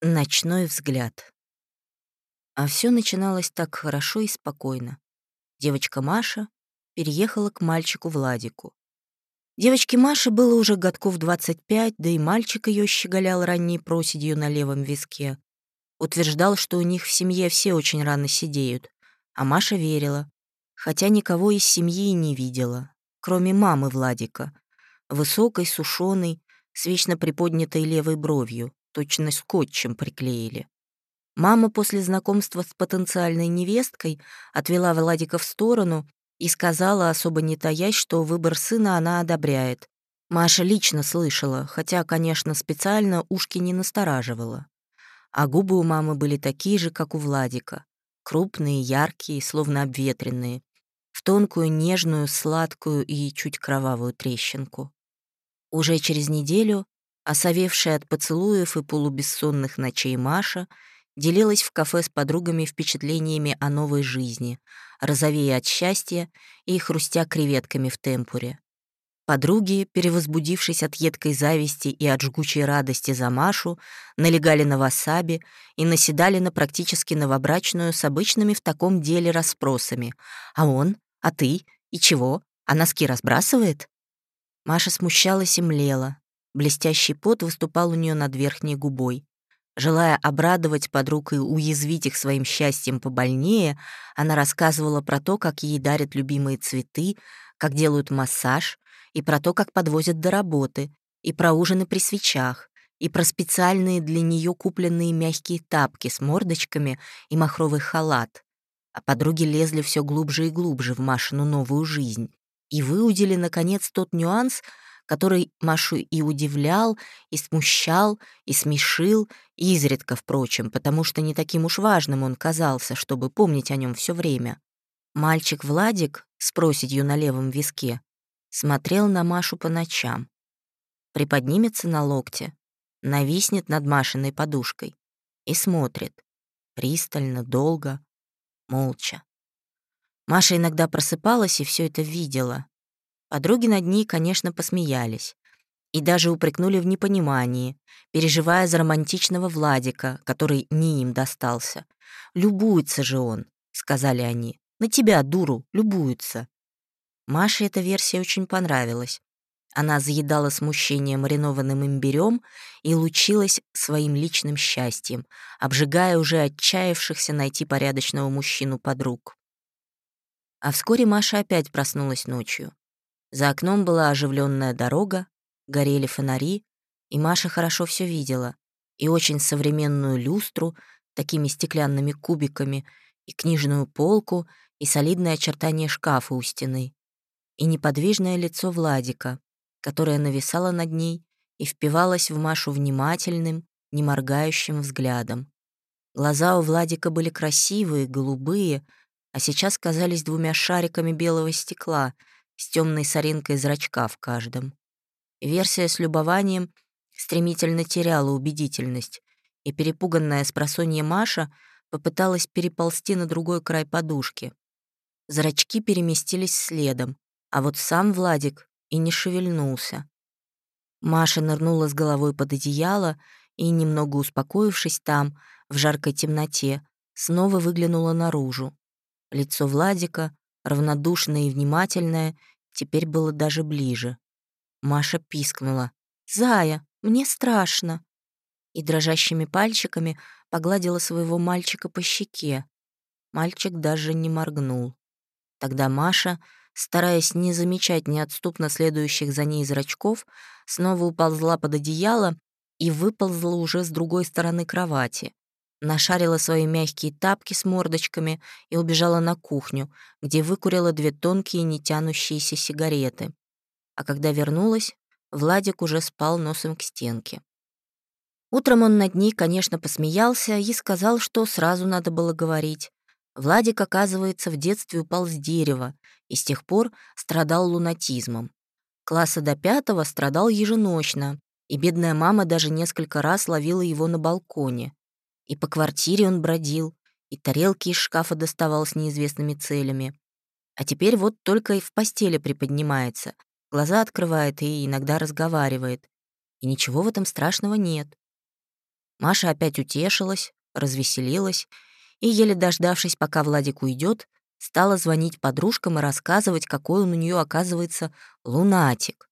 Ночной взгляд. А все начиналось так хорошо и спокойно. Девочка Маша переехала к мальчику Владику. Девочке Маше было уже годков 25, да и мальчик ее щеголял ранней проседью на левом виске. Утверждал, что у них в семье все очень рано сидеют, а Маша верила, хотя никого из семьи не видела, кроме мамы Владика, высокой, сушеной, с вечно приподнятой левой бровью, точно скотчем приклеили. Мама после знакомства с потенциальной невесткой отвела Владика в сторону и сказала, особо не таясь, что выбор сына она одобряет. Маша лично слышала, хотя, конечно, специально ушки не настораживала. А губы у мамы были такие же, как у Владика. Крупные, яркие, словно обветренные, в тонкую, нежную, сладкую и чуть кровавую трещинку. Уже через неделю Осовевшая от поцелуев и полубессонных ночей Маша делилась в кафе с подругами впечатлениями о новой жизни, розовея от счастья и хрустя креветками в темпуре. Подруги, перевозбудившись от едкой зависти и от жгучей радости за Машу, налегали на васаби и наседали на практически новобрачную с обычными в таком деле расспросами. «А он? А ты? И чего? А носки разбрасывает?» Маша смущалась и млела, Блестящий пот выступал у нее над верхней губой. Желая обрадовать подруг и уязвить их своим счастьем побольнее, она рассказывала про то, как ей дарят любимые цветы, как делают массаж, и про то, как подвозят до работы, и про ужины при свечах, и про специальные для нее купленные мягкие тапки с мордочками и махровый халат. А подруги лезли все глубже и глубже в Машину новую жизнь и выудили, наконец, тот нюанс — который Машу и удивлял, и смущал, и смешил, изредка, впрочем, потому что не таким уж важным он казался, чтобы помнить о нем все время. Мальчик Владик с проседью на левом виске смотрел на Машу по ночам. Приподнимется на локте, нависнет над Машиной подушкой и смотрит. Пристально, долго, молча. Маша иногда просыпалась и все это видела, Подруги над ней, конечно, посмеялись. И даже упрекнули в непонимании, переживая за романтичного Владика, который не им достался. «Любуется же он», — сказали они. «На тебя, дуру, любуется». Маше эта версия очень понравилась. Она заедала смущение маринованным имбирем и лучилась своим личным счастьем, обжигая уже отчаявшихся найти порядочного мужчину подруг. А вскоре Маша опять проснулась ночью. За окном была оживленная дорога, горели фонари, и Маша хорошо все видела. И очень современную люстру, такими стеклянными кубиками, и книжную полку, и солидное очертание шкафа у стены, и неподвижное лицо Владика, которое нависало над ней и впивалось в Машу внимательным, не моргающим взглядом. Глаза у Владика были красивые, голубые, а сейчас казались двумя шариками белого стекла — с темной соринкой зрачка в каждом. Версия с любованием стремительно теряла убедительность, и перепуганная спросонья Маша попыталась переползти на другой край подушки. Зрачки переместились следом, а вот сам Владик и не шевельнулся. Маша нырнула с головой под одеяло и, немного успокоившись там, в жаркой темноте, снова выглянула наружу. Лицо Владика равнодушное и внимательное, теперь было даже ближе. Маша пискнула. «Зая, мне страшно!» И дрожащими пальчиками погладила своего мальчика по щеке. Мальчик даже не моргнул. Тогда Маша, стараясь не замечать неотступно следующих за ней зрачков, снова уползла под одеяло и выползла уже с другой стороны кровати нашарила свои мягкие тапки с мордочками и убежала на кухню, где выкурила две тонкие нетянущиеся сигареты. А когда вернулась, Владик уже спал носом к стенке. Утром он над ней, конечно, посмеялся и сказал, что сразу надо было говорить. Владик, оказывается, в детстве упал с дерева и с тех пор страдал лунатизмом. Класса до пятого страдал еженочно, и бедная мама даже несколько раз ловила его на балконе. И по квартире он бродил, и тарелки из шкафа доставал с неизвестными целями. А теперь вот только и в постели приподнимается, глаза открывает и иногда разговаривает. И ничего в этом страшного нет. Маша опять утешилась, развеселилась и, еле дождавшись, пока Владик уйдет, стала звонить подружкам и рассказывать, какой он у нее оказывается лунатик.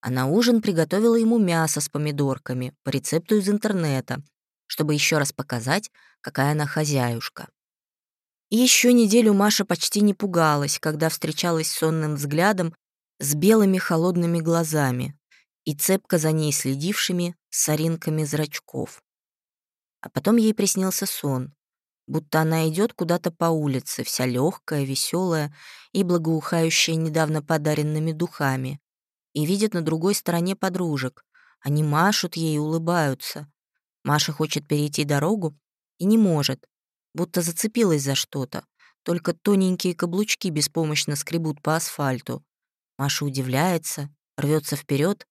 А на ужин приготовила ему мясо с помидорками по рецепту из интернета, чтобы еще раз показать, какая она хозяюшка. И еще неделю Маша почти не пугалась, когда встречалась сонным взглядом с белыми холодными глазами и цепко за ней следившими соринками зрачков. А потом ей приснился сон, будто она идет куда-то по улице, вся легкая, веселая и благоухающая недавно подаренными духами, и видит на другой стороне подружек. Они машут ей и улыбаются. Маша хочет перейти дорогу и не может, будто зацепилась за что-то. Только тоненькие каблучки беспомощно скребут по асфальту. Маша удивляется, рвется вперед,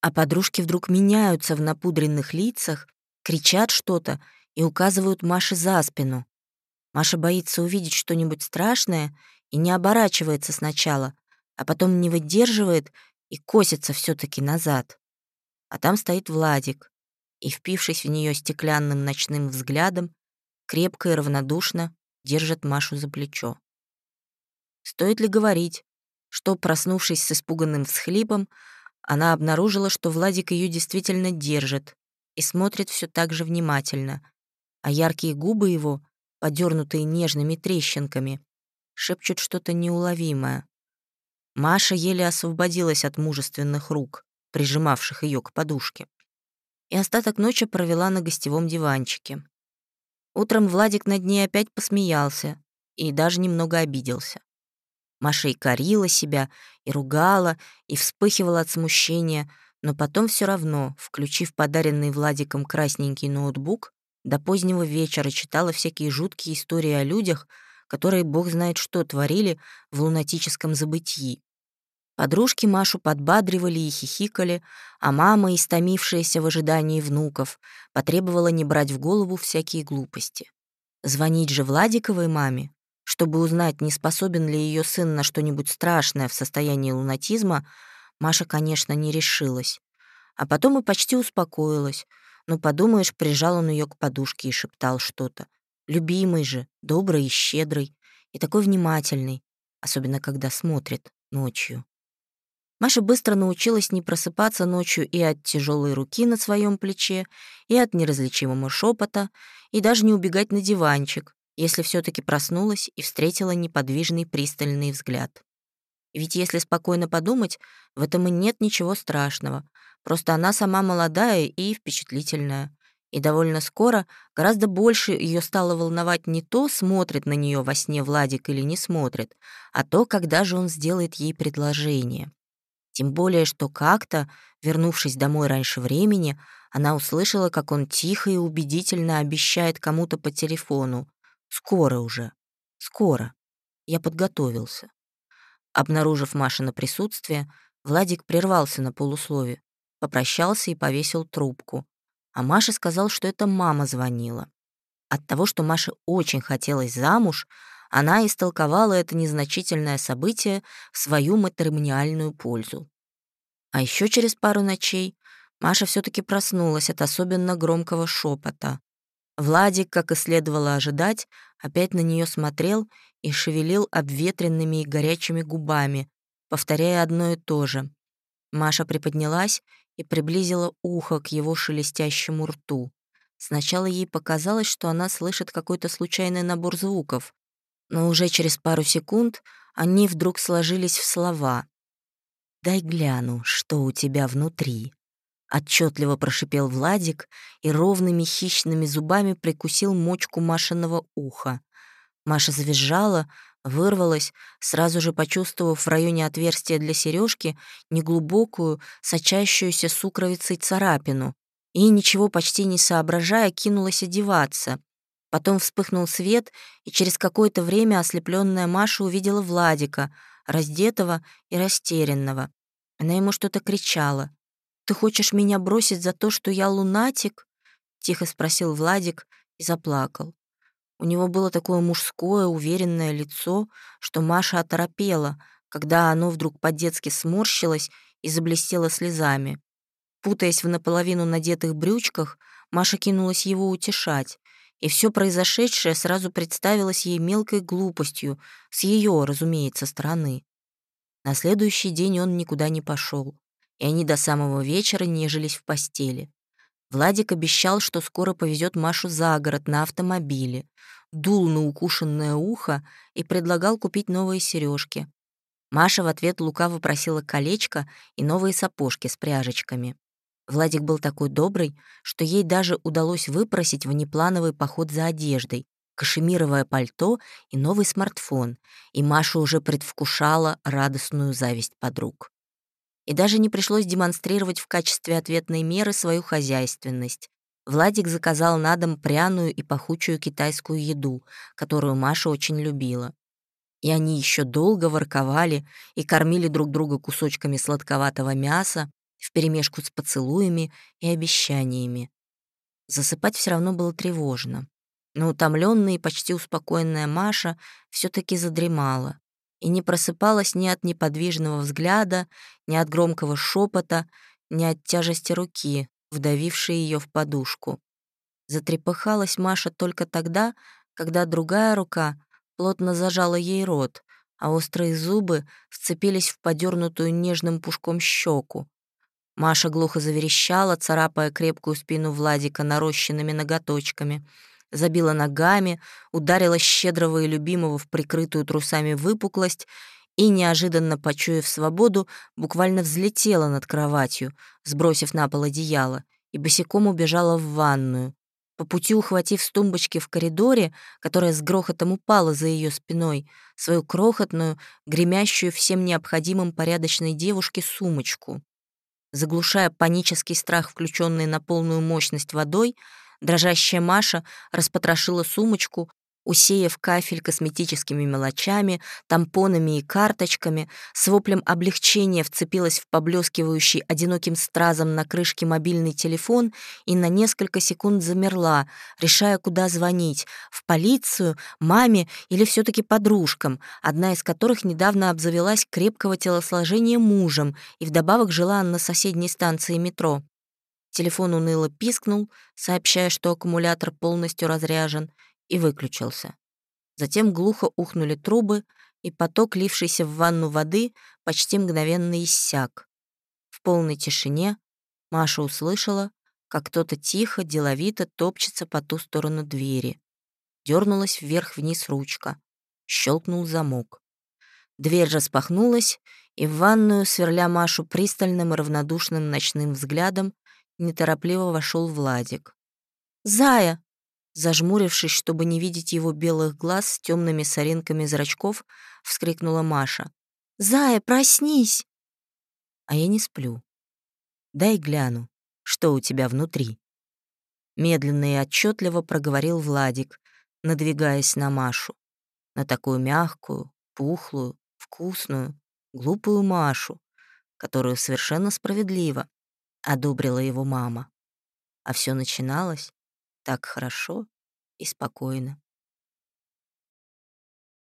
а подружки вдруг меняются в напудренных лицах, кричат что-то и указывают Маше за спину. Маша боится увидеть что-нибудь страшное и не оборачивается сначала, а потом не выдерживает и косится все таки назад. А там стоит Владик и, впившись в нее стеклянным ночным взглядом, крепко и равнодушно держит Машу за плечо. Стоит ли говорить, что, проснувшись с испуганным всхлипом, она обнаружила, что Владик ее действительно держит и смотрит все так же внимательно, а яркие губы его, подернутые нежными трещинками, шепчут что-то неуловимое. Маша еле освободилась от мужественных рук, прижимавших ее к подушке, и остаток ночи провела на гостевом диванчике. Утром Владик над ней опять посмеялся и даже немного обиделся. Маша и корила себя, и ругала, и вспыхивала от смущения, но потом все равно, включив подаренный Владиком красненький ноутбук, до позднего вечера читала всякие жуткие истории о людях, которые бог знает что творили в лунатическом забытии. Подружки Машу подбадривали и хихикали, а мама, истомившаяся в ожидании внуков, потребовала не брать в голову всякие глупости. Звонить же Владиковой маме, чтобы узнать, не способен ли ее сын на что-нибудь страшное в состоянии лунатизма, Маша, конечно, не решилась. А потом и почти успокоилась. Ну, подумаешь, прижал он ее к подушке и шептал что-то. Любимый же, добрый и щедрый, и такой внимательный, особенно когда смотрит ночью. Маша быстро научилась не просыпаться ночью и от тяжелой руки на своем плече, и от неразличимого шепота, и даже не убегать на диванчик, если все таки проснулась и встретила неподвижный пристальный взгляд. Ведь если спокойно подумать, в этом и нет ничего страшного. Просто она сама молодая и впечатлительная. И довольно скоро гораздо больше ее стало волновать не то, смотрит на нее во сне Владик или не смотрит, а то, когда же он сделает ей предложение. Тем более, что как-то, вернувшись домой раньше времени, она услышала, как он тихо и убедительно обещает кому-то по телефону. «Скоро уже. Скоро. Я подготовился». Обнаружив Машина присутствие, Владик прервался на полуслове, попрощался и повесил трубку. А Маша сказал, что это мама звонила. От того, что Маше очень хотелось замуж, она истолковала это незначительное событие в свою матримониальную пользу. А еще через пару ночей Маша все таки проснулась от особенно громкого шепота. Владик, как и следовало ожидать, опять на нее смотрел и шевелил обветренными и горячими губами, повторяя одно и то же. Маша приподнялась и приблизила ухо к его шелестящему рту. Сначала ей показалось, что она слышит какой-то случайный набор звуков, но уже через пару секунд они вдруг сложились в слова. «Дай гляну, что у тебя внутри», — отчетливо прошипел Владик и ровными хищными зубами прикусил мочку Машиного уха. Маша завизжала, вырвалась, сразу же почувствовав в районе отверстия для сережки неглубокую, сочащуюся сукровицей царапину, и, ничего почти не соображая, кинулась одеваться. Потом вспыхнул свет, и через какое-то время ослепленная Маша увидела Владика, раздетого и растерянного. Она ему что-то кричала. «Ты хочешь меня бросить за то, что я лунатик?» — тихо спросил Владик и заплакал. У него было такое мужское, уверенное лицо, что Маша оторопела, когда оно вдруг по-детски сморщилось и заблестело слезами. Путаясь в наполовину надетых брючках, Маша кинулась его утешать, и все произошедшее сразу представилось ей мелкой глупостью, с ее, разумеется, стороны. На следующий день он никуда не пошел, и они до самого вечера нежились в постели. Владик обещал, что скоро повезет Машу за город на автомобиле, дул на укушенное ухо и предлагал купить новые сережки. Маша в ответ лукаво просила колечко и новые сапожки с пряжечками. Владик был такой добрый, что ей даже удалось выпросить внеплановый поход за одеждой, кашемировое пальто и новый смартфон, и Маша уже предвкушала радостную зависть подруг. И даже не пришлось демонстрировать в качестве ответной меры свою хозяйственность. Владик заказал на дом пряную и пахучую китайскую еду, которую Маша очень любила. И они еще долго ворковали и кормили друг друга кусочками сладковатого мяса, вперемешку с поцелуями и обещаниями. Засыпать все равно было тревожно. Но утомленная и почти успокоенная Маша все таки задремала и не просыпалась ни от неподвижного взгляда, ни от громкого шепота, ни от тяжести руки, вдавившей ее в подушку. Затрепыхалась Маша только тогда, когда другая рука плотно зажала ей рот, а острые зубы вцепились в подернутую нежным пушком щеку, Маша глухо заверещала, царапая крепкую спину Владика нарощенными ноготочками. Забила ногами, ударила щедрого и любимого в прикрытую трусами выпуклость и, неожиданно почуяв свободу, буквально взлетела над кроватью, сбросив на пол одеяло, и босиком убежала в ванную. По пути ухватив с тумбочки в коридоре, которая с грохотом упала за ее спиной, свою крохотную, гремящую всем необходимым порядочной девушке сумочку. Заглушая панический страх, включенный на полную мощность водой, дрожащая Маша распотрошила сумочку, усеяв кафель косметическими мелочами, тампонами и карточками, с воплем облегчения вцепилась в поблескивающий одиноким стразом на крышке мобильный телефон и на несколько секунд замерла, решая, куда звонить — в полицию, маме или все таки подружкам, одна из которых недавно обзавелась крепкого телосложения мужем и вдобавок жила на соседней станции метро. Телефон уныло пискнул, сообщая, что аккумулятор полностью разряжен, и выключился. Затем глухо ухнули трубы, и поток, лившийся в ванну воды, почти мгновенно иссяк. В полной тишине Маша услышала, как кто-то тихо, деловито топчется по ту сторону двери. Дернулась вверх-вниз ручка. Щелкнул замок. Дверь распахнулась, и в ванную, сверля Машу пристальным и равнодушным ночным взглядом, неторопливо вошел Владик. «Зая!» Зажмурившись, чтобы не видеть его белых глаз с темными соринками зрачков, вскрикнула Маша. «Зая, проснись!» А я не сплю. Дай гляну, что у тебя внутри. Медленно и отчетливо проговорил Владик, надвигаясь на Машу. На такую мягкую, пухлую, вкусную, глупую Машу, которую совершенно справедливо одобрила его мама. А все начиналось так хорошо и спокойно.